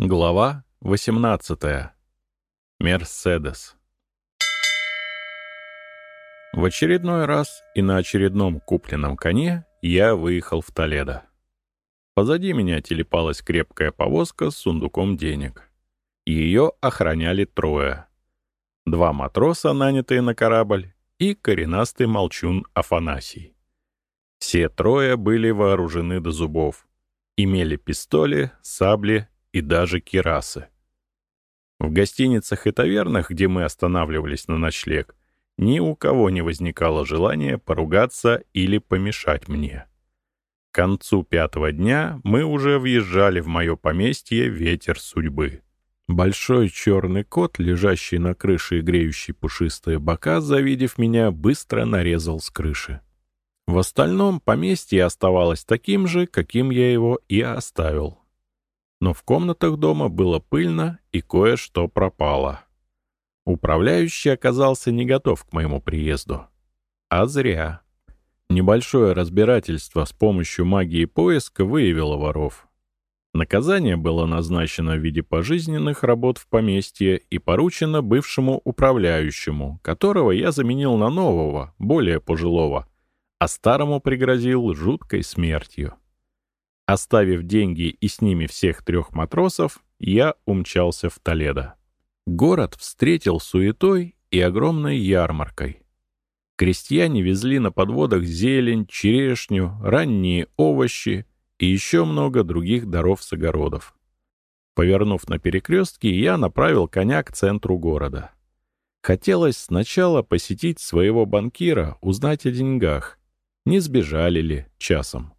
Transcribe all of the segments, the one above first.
Глава 18. Мерседес. В очередной раз и на очередном купленном коне я выехал в Толедо. Позади меня телепалась крепкая повозка с сундуком денег. Ее охраняли трое. Два матроса, нанятые на корабль, и коренастый молчун Афанасий. Все трое были вооружены до зубов, имели пистоли, сабли и даже кирасы. В гостиницах и тавернах, где мы останавливались на ночлег, ни у кого не возникало желания поругаться или помешать мне. К концу пятого дня мы уже въезжали в мое поместье «Ветер судьбы». Большой черный кот, лежащий на крыше и греющий пушистые бока, завидев меня, быстро нарезал с крыши. В остальном поместье оставалось таким же, каким я его и оставил но в комнатах дома было пыльно и кое-что пропало. Управляющий оказался не готов к моему приезду. А зря. Небольшое разбирательство с помощью магии поиска выявило воров. Наказание было назначено в виде пожизненных работ в поместье и поручено бывшему управляющему, которого я заменил на нового, более пожилого, а старому пригрозил жуткой смертью. Оставив деньги и с ними всех трех матросов, я умчался в Толедо. Город встретил суетой и огромной ярмаркой. Крестьяне везли на подводах зелень, черешню, ранние овощи и еще много других даров с огородов. Повернув на перекрестке, я направил коня к центру города. Хотелось сначала посетить своего банкира, узнать о деньгах, не сбежали ли часом.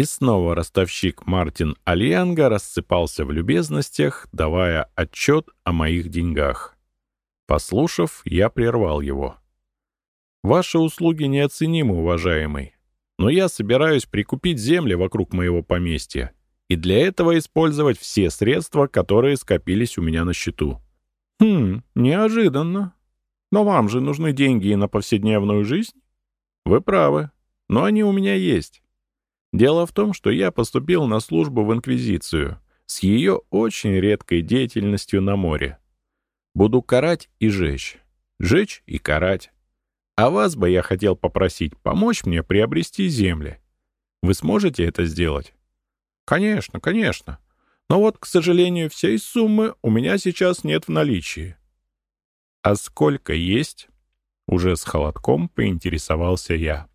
И снова ростовщик Мартин Альянга рассыпался в любезностях, давая отчет о моих деньгах. Послушав, я прервал его. «Ваши услуги неоценимы, уважаемый, но я собираюсь прикупить земли вокруг моего поместья и для этого использовать все средства, которые скопились у меня на счету». «Хм, неожиданно. Но вам же нужны деньги и на повседневную жизнь?» «Вы правы, но они у меня есть». Дело в том, что я поступил на службу в Инквизицию с ее очень редкой деятельностью на море. Буду карать и жечь. Жечь и карать. А вас бы я хотел попросить помочь мне приобрести земли. Вы сможете это сделать? Конечно, конечно. Но вот, к сожалению, всей суммы у меня сейчас нет в наличии. А сколько есть? Уже с холодком поинтересовался я.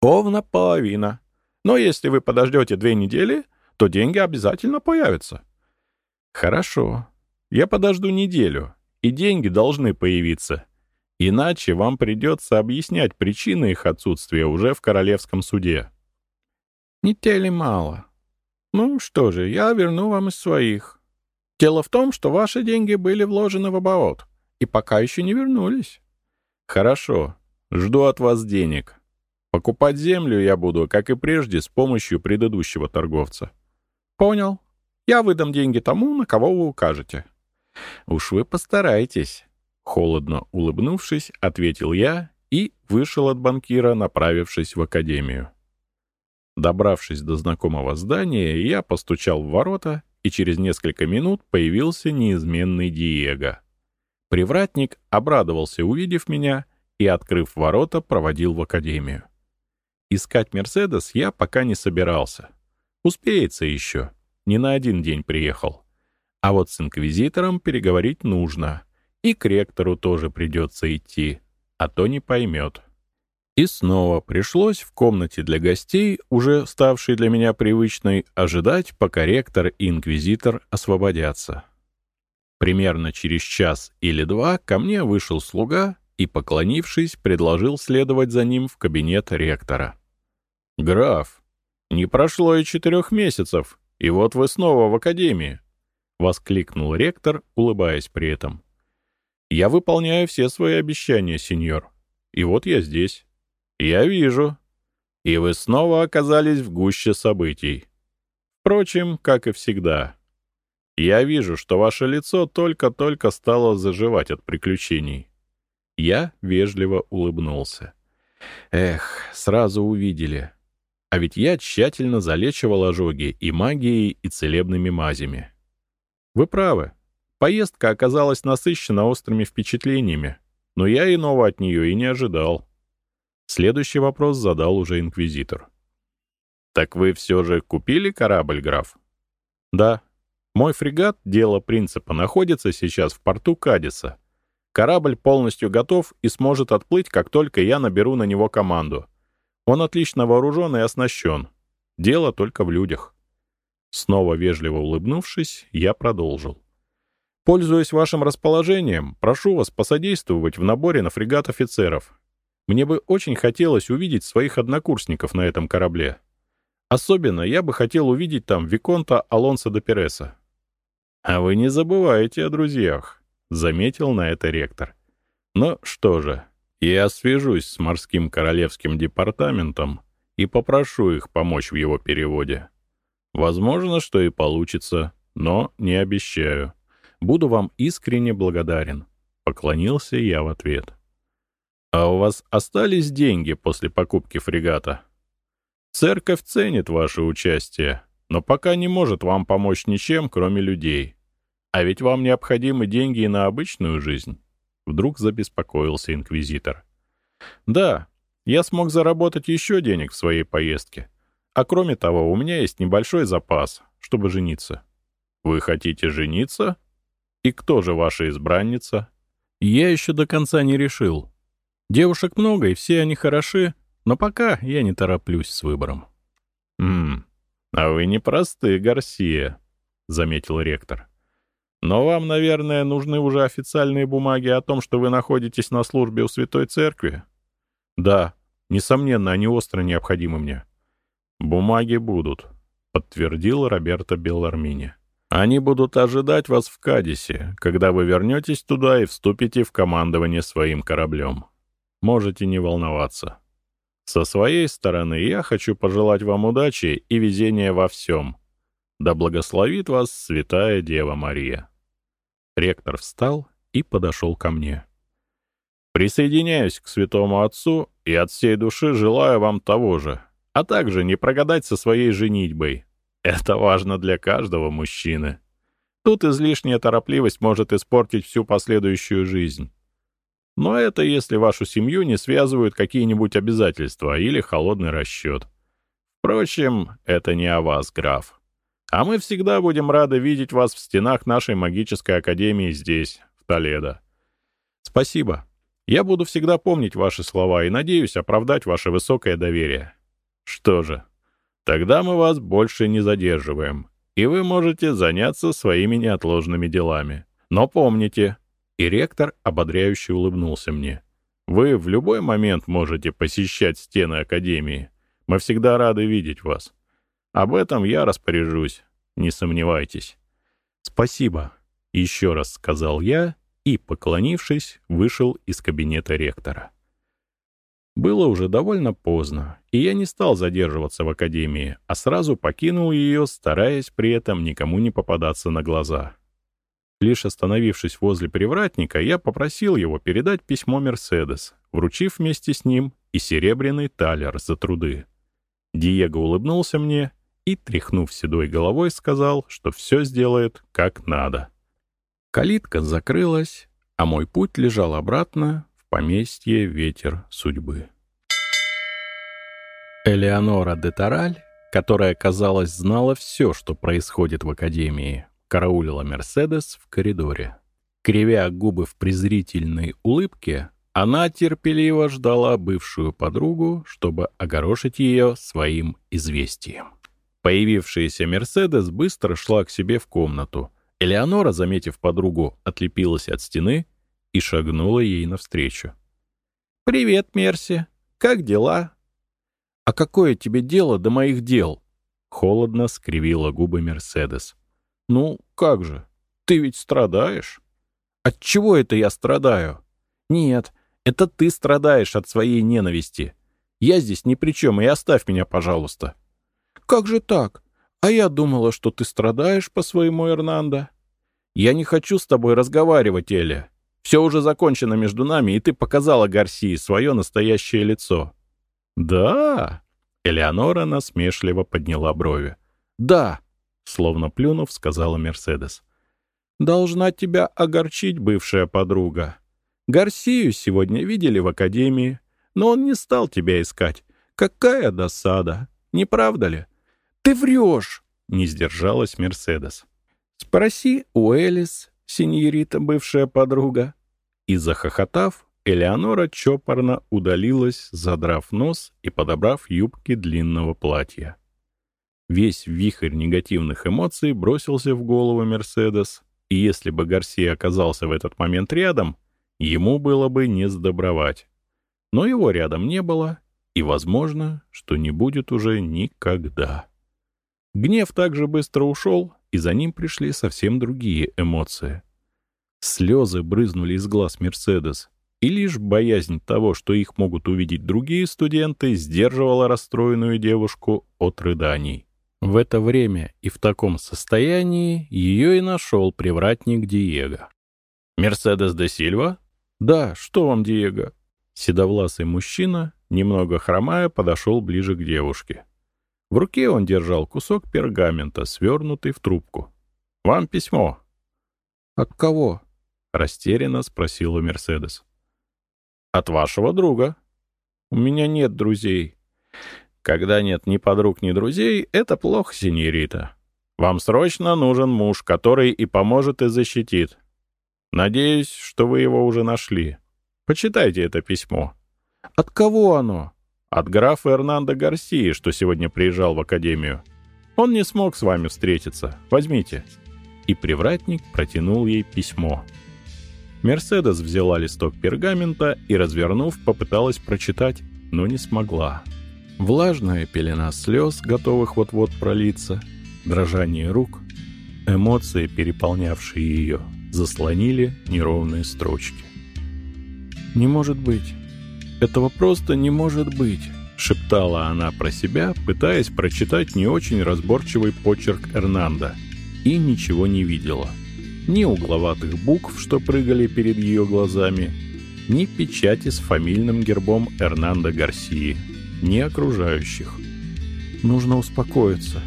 Ровно половина. Но если вы подождете две недели, то деньги обязательно появятся. Хорошо. Я подожду неделю, и деньги должны появиться. Иначе вам придется объяснять причины их отсутствия уже в королевском суде. Недели мало. Ну что же, я верну вам из своих. Дело в том, что ваши деньги были вложены в оборот и пока еще не вернулись. Хорошо. Жду от вас денег. Покупать землю я буду, как и прежде, с помощью предыдущего торговца. Понял. Я выдам деньги тому, на кого вы укажете. Уж вы постарайтесь. Холодно улыбнувшись, ответил я и вышел от банкира, направившись в академию. Добравшись до знакомого здания, я постучал в ворота, и через несколько минут появился неизменный Диего. Привратник обрадовался, увидев меня, и, открыв ворота, проводил в академию. Искать «Мерседес» я пока не собирался. Успеется еще. Не на один день приехал. А вот с инквизитором переговорить нужно. И к ректору тоже придется идти, а то не поймет. И снова пришлось в комнате для гостей, уже ставшей для меня привычной, ожидать, пока ректор и инквизитор освободятся. Примерно через час или два ко мне вышел слуга и, поклонившись, предложил следовать за ним в кабинет ректора. «Граф, не прошло и четырех месяцев, и вот вы снова в академии», — воскликнул ректор, улыбаясь при этом. «Я выполняю все свои обещания, сеньор. И вот я здесь. Я вижу. И вы снова оказались в гуще событий. Впрочем, как и всегда. Я вижу, что ваше лицо только-только стало заживать от приключений». Я вежливо улыбнулся. «Эх, сразу увидели». А ведь я тщательно залечивал ожоги и магией, и целебными мазями. Вы правы. Поездка оказалась насыщена острыми впечатлениями, но я иного от нее и не ожидал. Следующий вопрос задал уже инквизитор. «Так вы все же купили корабль, граф?» «Да. Мой фрегат, дело принципа, находится сейчас в порту Кадиса. Корабль полностью готов и сможет отплыть, как только я наберу на него команду. Он отлично вооружен и оснащен. Дело только в людях». Снова вежливо улыбнувшись, я продолжил. «Пользуясь вашим расположением, прошу вас посодействовать в наборе на фрегат офицеров. Мне бы очень хотелось увидеть своих однокурсников на этом корабле. Особенно я бы хотел увидеть там Виконта Алонсо де Переса. «А вы не забываете о друзьях», — заметил на это ректор. «Ну что же, я свяжусь с морским королевским департаментом и попрошу их помочь в его переводе. Возможно, что и получится, но не обещаю. Буду вам искренне благодарен», — поклонился я в ответ. «А у вас остались деньги после покупки фрегата?» «Церковь ценит ваше участие, но пока не может вам помочь ничем, кроме людей. А ведь вам необходимы деньги и на обычную жизнь». Вдруг забеспокоился инквизитор. «Да, я смог заработать еще денег в своей поездке. А кроме того, у меня есть небольшой запас, чтобы жениться». «Вы хотите жениться? И кто же ваша избранница?» «Я еще до конца не решил», Девушек много, и все они хороши, но пока я не тороплюсь с выбором. «Ммм, а вы не просты, Гарсия», — заметил ректор. «Но вам, наверное, нужны уже официальные бумаги о том, что вы находитесь на службе у Святой Церкви?» «Да, несомненно, они остро необходимы мне». «Бумаги будут», — подтвердил Роберто Беллармини. «Они будут ожидать вас в Кадисе, когда вы вернетесь туда и вступите в командование своим кораблем» можете не волноваться. Со своей стороны я хочу пожелать вам удачи и везения во всем. Да благословит вас Святая Дева Мария». Ректор встал и подошел ко мне. «Присоединяюсь к святому отцу и от всей души желаю вам того же, а также не прогадать со своей женитьбой. Это важно для каждого мужчины. Тут излишняя торопливость может испортить всю последующую жизнь. Но это если вашу семью не связывают какие-нибудь обязательства или холодный расчет. Впрочем, это не о вас, граф. А мы всегда будем рады видеть вас в стенах нашей магической академии здесь, в Толедо. Спасибо. Я буду всегда помнить ваши слова и надеюсь оправдать ваше высокое доверие. Что же, тогда мы вас больше не задерживаем, и вы можете заняться своими неотложными делами. Но помните, и ректор ободряюще улыбнулся мне. «Вы в любой момент можете посещать стены Академии. Мы всегда рады видеть вас. Об этом я распоряжусь, не сомневайтесь». «Спасибо», — еще раз сказал я и, поклонившись, вышел из кабинета ректора. Было уже довольно поздно, и я не стал задерживаться в академии, а сразу покинул ее, стараясь при этом никому не попадаться на глаза. Лишь остановившись возле привратника, я попросил его передать письмо «Мерседес», вручив вместе с ним и серебряный талер за труды. Диего улыбнулся мне и, тряхнув седой головой, сказал, что все сделает как надо. Калитка закрылась, а мой путь лежал обратно в поместье «Ветер судьбы». Элеонора де Тараль, которая, казалось, знала все, что происходит в Академии, караулила Мерседес в коридоре. Кривя губы в презрительной улыбке, она терпеливо ждала бывшую подругу, чтобы огорошить ее своим известием. Появившаяся Мерседес быстро шла к себе в комнату. Элеонора, заметив подругу, отлепилась от стены и шагнула ей навстречу. «Привет, Мерси. Как дела?» «А какое тебе дело до моих дел?» Холодно скривила губы Мерседес. «Ну, как же? Ты ведь страдаешь?» «От чего это я страдаю?» «Нет, это ты страдаешь от своей ненависти. Я здесь ни при чем, и оставь меня, пожалуйста». «Как же так? А я думала, что ты страдаешь по своему Эрнандо». «Я не хочу с тобой разговаривать, Эля. Все уже закончено между нами, и ты показала Гарсии свое настоящее лицо». «Да?» Элеонора насмешливо подняла брови. «Да, Словно плюнув, сказала Мерседес. Должна тебя огорчить бывшая подруга. Гарсию сегодня видели в академии, но он не стал тебя искать. Какая досада, не правда ли? Ты врешь, не сдержалась Мерседес. Спроси у Элис, синьорита бывшая подруга. И захохотав, Элеонора чопорно удалилась, задрав нос и подобрав юбки длинного платья. Весь вихрь негативных эмоций бросился в голову Мерседес, и если бы Гарсия оказался в этот момент рядом, ему было бы не сдобровать. Но его рядом не было, и, возможно, что не будет уже никогда. Гнев также быстро ушел, и за ним пришли совсем другие эмоции. Слезы брызнули из глаз Мерседес, и лишь боязнь того, что их могут увидеть другие студенты, сдерживала расстроенную девушку от рыданий. В это время и в таком состоянии ее и нашел привратник Диего. «Мерседес де Сильва?» «Да, что вам, Диего?» Седовласый мужчина, немного хромая, подошел ближе к девушке. В руке он держал кусок пергамента, свернутый в трубку. «Вам письмо». «От кого?» — растерянно спросила Мерседес. «От вашего друга». «У меня нет друзей». Когда нет ни подруг, ни друзей, это плохо, синьорита. Вам срочно нужен муж, который и поможет, и защитит. Надеюсь, что вы его уже нашли. Почитайте это письмо. От кого оно? От графа Эрнандо Гарсии, что сегодня приезжал в академию. Он не смог с вами встретиться. Возьмите. И привратник протянул ей письмо. Мерседес взяла листок пергамента и, развернув, попыталась прочитать, но не смогла. Влажная пелена слез, готовых вот-вот пролиться, дрожание рук, эмоции, переполнявшие ее, заслонили неровные строчки. «Не может быть! Этого просто не может быть!» — шептала она про себя, пытаясь прочитать не очень разборчивый почерк Эрнанда, и ничего не видела. Ни угловатых букв, что прыгали перед ее глазами, ни печати с фамильным гербом Эрнанда Гарсии — ни окружающих. «Нужно успокоиться,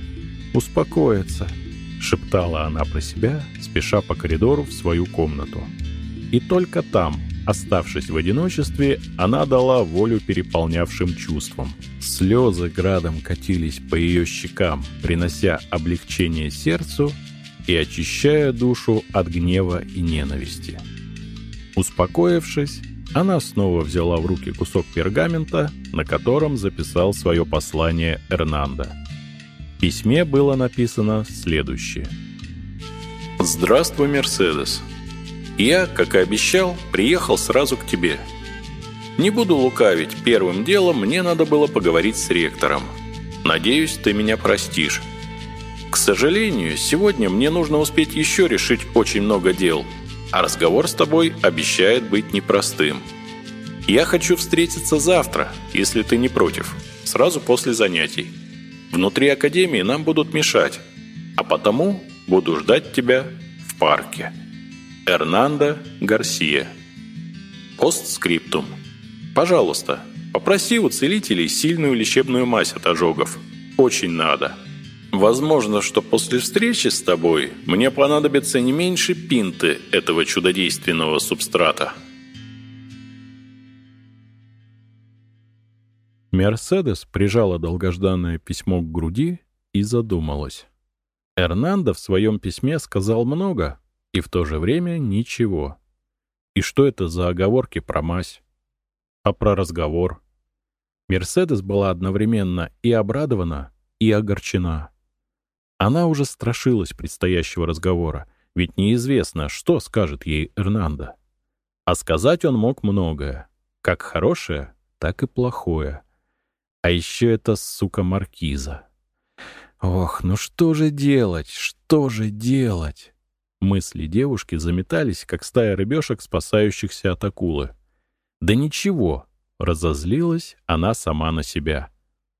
успокоиться», — шептала она про себя, спеша по коридору в свою комнату. И только там, оставшись в одиночестве, она дала волю переполнявшим чувствам. Слезы градом катились по ее щекам, принося облегчение сердцу и очищая душу от гнева и ненависти. Успокоившись, она снова взяла в руки кусок пергамента, на котором записал свое послание Эрнандо. В письме было написано следующее. «Здравствуй, Мерседес. Я, как и обещал, приехал сразу к тебе. Не буду лукавить, первым делом мне надо было поговорить с ректором. Надеюсь, ты меня простишь. К сожалению, сегодня мне нужно успеть еще решить очень много дел – а разговор с тобой обещает быть непростым. Я хочу встретиться завтра, если ты не против, сразу после занятий. Внутри академии нам будут мешать, а потому буду ждать тебя в парке. Эрнандо Гарсия. Постскриптум. Пожалуйста, попроси у целителей сильную лечебную мазь от ожогов. Очень надо. Возможно, что после встречи с тобой мне понадобится не меньше пинты этого чудодейственного субстрата. Мерседес прижала долгожданное письмо к груди и задумалась. Эрнандо в своем письме сказал много и в то же время ничего. И что это за оговорки про мазь? А про разговор? Мерседес была одновременно и обрадована, и огорчена. Она уже страшилась предстоящего разговора, ведь неизвестно, что скажет ей Эрнандо. А сказать он мог многое, как хорошее, так и плохое. А еще это, сука, маркиза. Ох, ну что же делать, что же делать? Мысли девушки заметались, как стая рыбешек, спасающихся от акулы. Да ничего, разозлилась она сама на себя.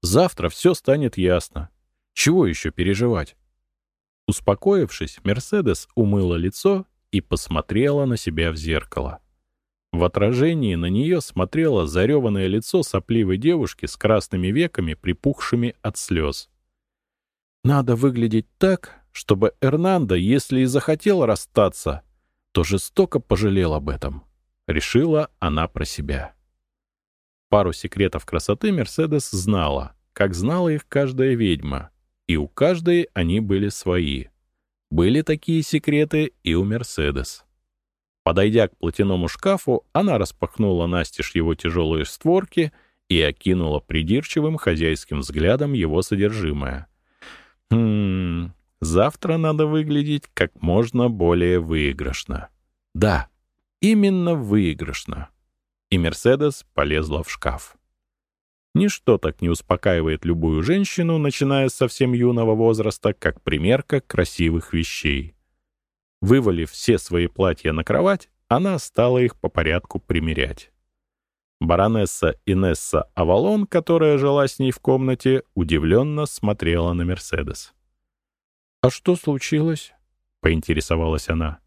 Завтра все станет ясно. Чего еще переживать? Успокоившись, Мерседес умыла лицо и посмотрела на себя в зеркало. В отражении на нее смотрело зареванное лицо сопливой девушки с красными веками, припухшими от слез. «Надо выглядеть так, чтобы Эрнандо, если и захотел расстаться, то жестоко пожалел об этом. Решила она про себя. Пару секретов красоты Мерседес знала, как знала их каждая ведьма, и у каждой они были свои. Были такие секреты и у Мерседес. Подойдя к платяному шкафу, она распахнула настежь его тяжелые створки и окинула придирчивым хозяйским взглядом его содержимое. «Хм... Завтра надо выглядеть как можно более выигрышно». «Да, именно выигрышно». И Мерседес полезла в шкаф. Ничто так не успокаивает любую женщину, начиная с совсем юного возраста, как примерка красивых вещей. Вывалив все свои платья на кровать, она стала их по порядку примерять. Баронесса Инесса Авалон, которая жила с ней в комнате, удивленно смотрела на Мерседес. «А что случилось?» — поинтересовалась она.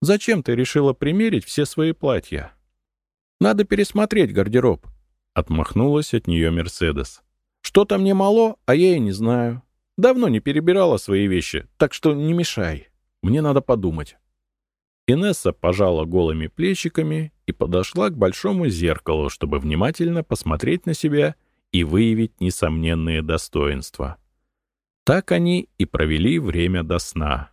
«Зачем ты решила примерить все свои платья?» «Надо пересмотреть гардероб», Отмахнулась от нее Мерседес. «Что-то мне мало, а я и не знаю. Давно не перебирала свои вещи, так что не мешай. Мне надо подумать». Инесса пожала голыми плечиками и подошла к большому зеркалу, чтобы внимательно посмотреть на себя и выявить несомненные достоинства. Так они и провели время до сна.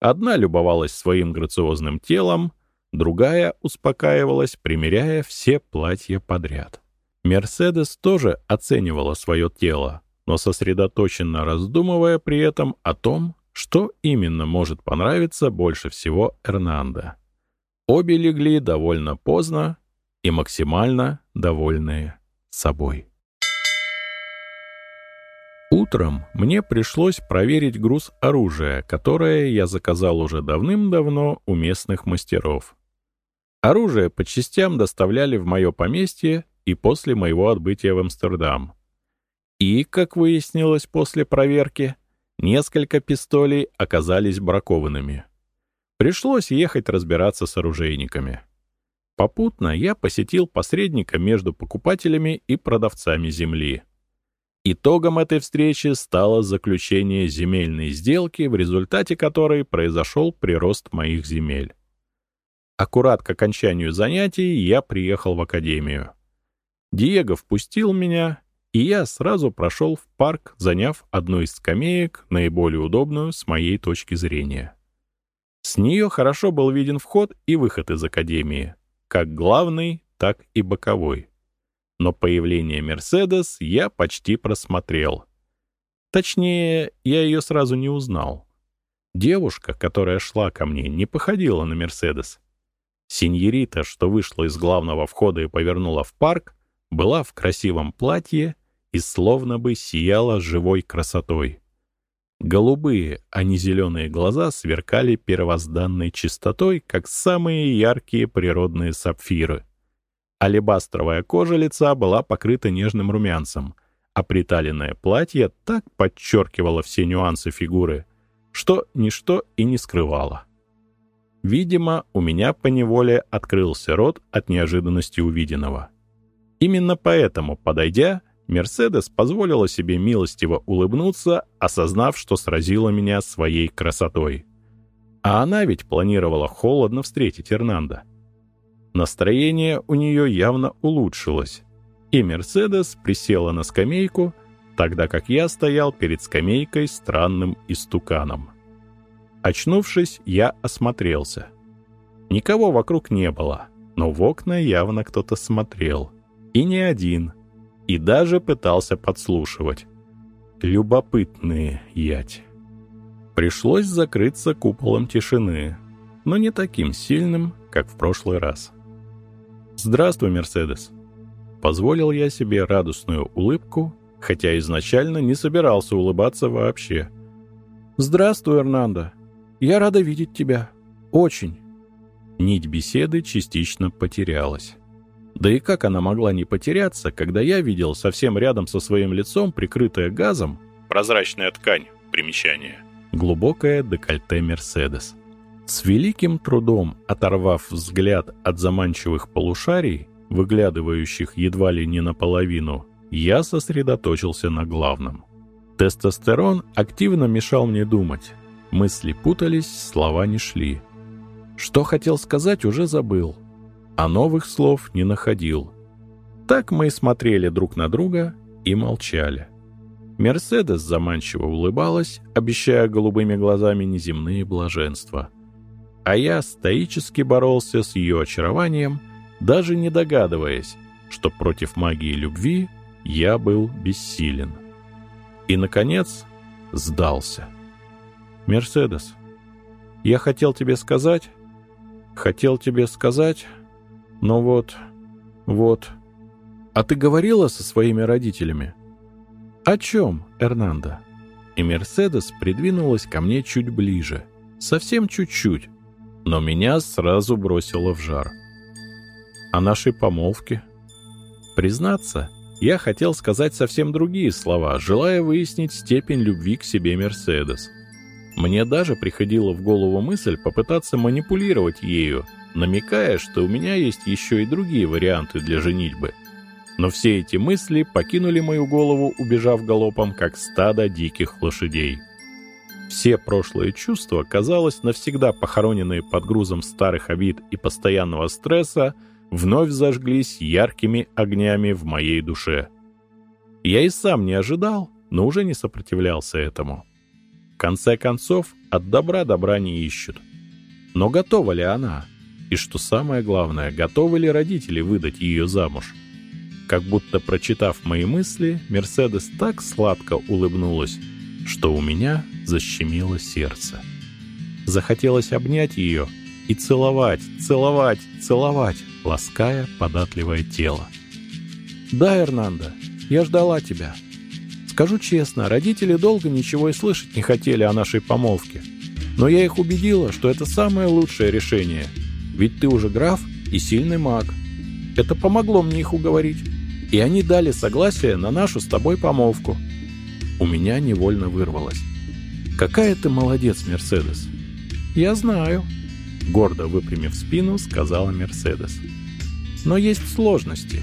Одна любовалась своим грациозным телом, другая успокаивалась, примеряя все платья подряд. Мерседес тоже оценивала свое тело, но сосредоточенно раздумывая при этом о том, что именно может понравиться больше всего Эрнандо. Обе легли довольно поздно и максимально довольные собой. Утром мне пришлось проверить груз оружия, которое я заказал уже давным-давно у местных мастеров. Оружие по частям доставляли в мое поместье и после моего отбытия в Амстердам. И, как выяснилось после проверки, несколько пистолей оказались бракованными. Пришлось ехать разбираться с оружейниками. Попутно я посетил посредника между покупателями и продавцами земли. Итогом этой встречи стало заключение земельной сделки, в результате которой произошел прирост моих земель. Аккурат к окончанию занятий я приехал в академию. Диего впустил меня, и я сразу прошел в парк, заняв одну из скамеек, наиболее удобную с моей точки зрения. С нее хорошо был виден вход и выход из академии, как главный, так и боковой. Но появление «Мерседес» я почти просмотрел. Точнее, я ее сразу не узнал. Девушка, которая шла ко мне, не походила на «Мерседес». Синьорита, что вышла из главного входа и повернула в парк, была в красивом платье и словно бы сияла живой красотой. Голубые, а не зеленые глаза сверкали первозданной чистотой, как самые яркие природные сапфиры. Алебастровая кожа лица была покрыта нежным румянцем, а приталенное платье так подчеркивало все нюансы фигуры, что ничто и не скрывало. Видимо, у меня поневоле открылся рот от неожиданности увиденного. Именно поэтому, подойдя, Мерседес позволила себе милостиво улыбнуться, осознав, что сразила меня своей красотой. А она ведь планировала холодно встретить Эрнанда. Настроение у нее явно улучшилось, и Мерседес присела на скамейку, тогда как я стоял перед скамейкой странным истуканом. Очнувшись, я осмотрелся. Никого вокруг не было, но в окна явно кто-то смотрел — и не один. И даже пытался подслушивать. Любопытные ять. Пришлось закрыться куполом тишины, но не таким сильным, как в прошлый раз. «Здравствуй, Мерседес!» Позволил я себе радостную улыбку, хотя изначально не собирался улыбаться вообще. «Здравствуй, Эрнандо! Я рада видеть тебя. Очень!» Нить беседы частично потерялась. Да и как она могла не потеряться, когда я видел совсем рядом со своим лицом, прикрытое газом, прозрачная ткань, примечание, глубокое декольте Мерседес. С великим трудом оторвав взгляд от заманчивых полушарий, выглядывающих едва ли не наполовину, я сосредоточился на главном. Тестостерон активно мешал мне думать, Мысли путались, слова не шли. Что хотел сказать, уже забыл. А новых слов не находил. Так мы и смотрели друг на друга и молчали. Мерседес заманчиво улыбалась, обещая голубыми глазами неземные блаженства. А я стоически боролся с ее очарованием, даже не догадываясь, что против магии любви я был бессилен. И, наконец, сдался. «Мерседес, я хотел тебе сказать, хотел тебе сказать, но вот, вот...» «А ты говорила со своими родителями?» «О чем, Эрнандо?» И Мерседес придвинулась ко мне чуть ближе. Совсем чуть-чуть. Но меня сразу бросило в жар. «О нашей помолвке?» Признаться, я хотел сказать совсем другие слова, желая выяснить степень любви к себе Мерседес. Мне даже приходила в голову мысль попытаться манипулировать ею, намекая, что у меня есть еще и другие варианты для женитьбы — но все эти мысли покинули мою голову, убежав галопом, как стадо диких лошадей. Все прошлые чувства, казалось, навсегда похороненные под грузом старых обид и постоянного стресса, вновь зажглись яркими огнями в моей душе. Я и сам не ожидал, но уже не сопротивлялся этому. В конце концов, от добра добра не ищут. Но готова ли она? И что самое главное, готовы ли родители выдать ее замуж? Как будто прочитав мои мысли, Мерседес так сладко улыбнулась, что у меня защемило сердце. Захотелось обнять ее и целовать, целовать, целовать, лаская податливое тело. «Да, Эрнандо, я ждала тебя. Скажу честно, родители долго ничего и слышать не хотели о нашей помолвке. Но я их убедила, что это самое лучшее решение. Ведь ты уже граф и сильный маг. Это помогло мне их уговорить и они дали согласие на нашу с тобой помолвку. У меня невольно вырвалось. «Какая ты молодец, Мерседес!» «Я знаю», — гордо выпрямив спину, сказала Мерседес. «Но есть сложности.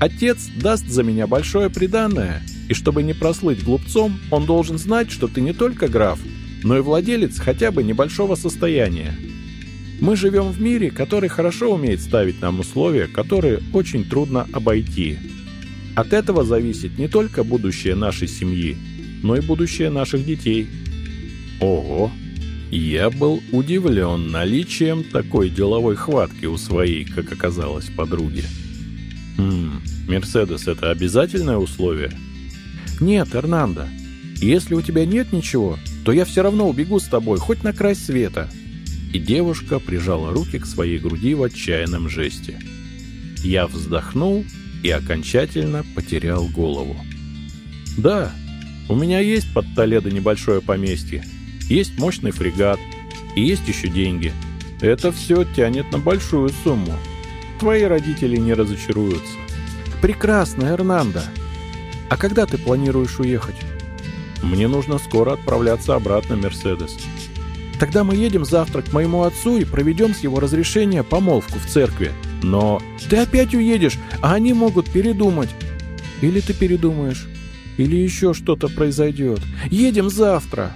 Отец даст за меня большое приданное, и чтобы не прослыть глупцом, он должен знать, что ты не только граф, но и владелец хотя бы небольшого состояния. Мы живем в мире, который хорошо умеет ставить нам условия, которые очень трудно обойти. От этого зависит не только будущее нашей семьи, но и будущее наших детей. Ого! Я был удивлен наличием такой деловой хватки у своей, как оказалось, подруги. Хм, Мерседес — это обязательное условие? Нет, Эрнандо. Если у тебя нет ничего, то я все равно убегу с тобой, хоть на край света и девушка прижала руки к своей груди в отчаянном жесте. Я вздохнул и окончательно потерял голову. «Да, у меня есть под Толедо небольшое поместье, есть мощный фрегат и есть еще деньги. Это все тянет на большую сумму. Твои родители не разочаруются». «Прекрасно, Эрнандо. А когда ты планируешь уехать?» «Мне нужно скоро отправляться обратно, Мерседес». Тогда мы едем завтра к моему отцу и проведем с его разрешения помолвку в церкви. Но ты опять уедешь, а они могут передумать. Или ты передумаешь, или еще что-то произойдет. Едем завтра!»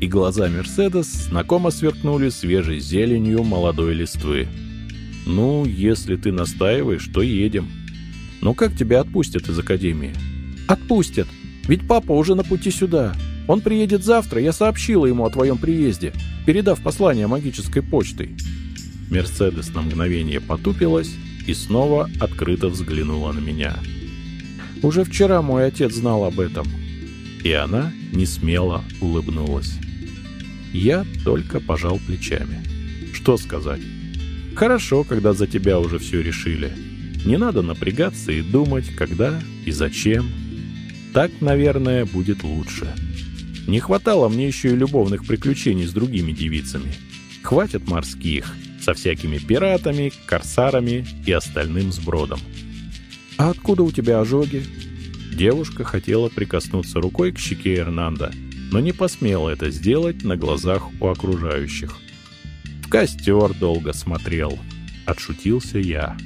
И глаза Мерседес знакомо сверкнули свежей зеленью молодой листвы. «Ну, если ты настаиваешь, то едем. Но как тебя отпустят из академии?» «Отпустят. Ведь папа уже на пути сюда. Он приедет завтра, я сообщила ему о твоем приезде передав послание магической почтой. Мерседес на мгновение потупилась и снова открыто взглянула на меня. Уже вчера мой отец знал об этом. И она не смело улыбнулась. Я только пожал плечами. Что сказать? Хорошо, когда за тебя уже все решили. Не надо напрягаться и думать, когда и зачем. Так, наверное, будет лучше. Не хватало мне еще и любовных приключений с другими девицами. Хватит морских, со всякими пиратами, корсарами и остальным сбродом. «А откуда у тебя ожоги?» Девушка хотела прикоснуться рукой к щеке Эрнанда, но не посмела это сделать на глазах у окружающих. «В костер долго смотрел», — отшутился я.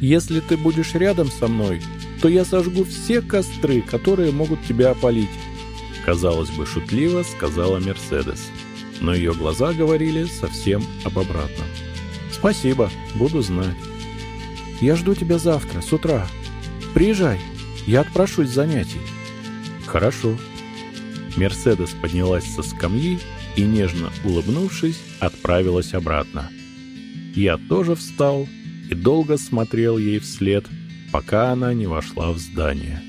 «Если ты будешь рядом со мной, то я сожгу все костры, которые могут тебя опалить», казалось бы, шутливо сказала Мерседес. Но ее глаза говорили совсем об обратном. «Спасибо, буду знать. Я жду тебя завтра, с утра. Приезжай, я отпрошусь с занятий». «Хорошо». Мерседес поднялась со скамьи и, нежно улыбнувшись, отправилась обратно. Я тоже встал и долго смотрел ей вслед, пока она не вошла в здание.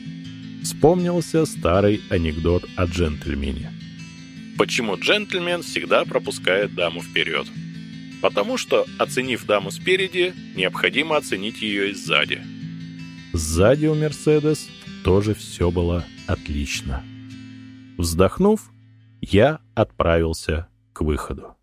Вспомнился старый анекдот о джентльмене. Почему джентльмен всегда пропускает даму вперед? Потому что, оценив даму спереди, необходимо оценить ее и сзади. Сзади у Мерседес тоже все было отлично. Вздохнув, я отправился к выходу.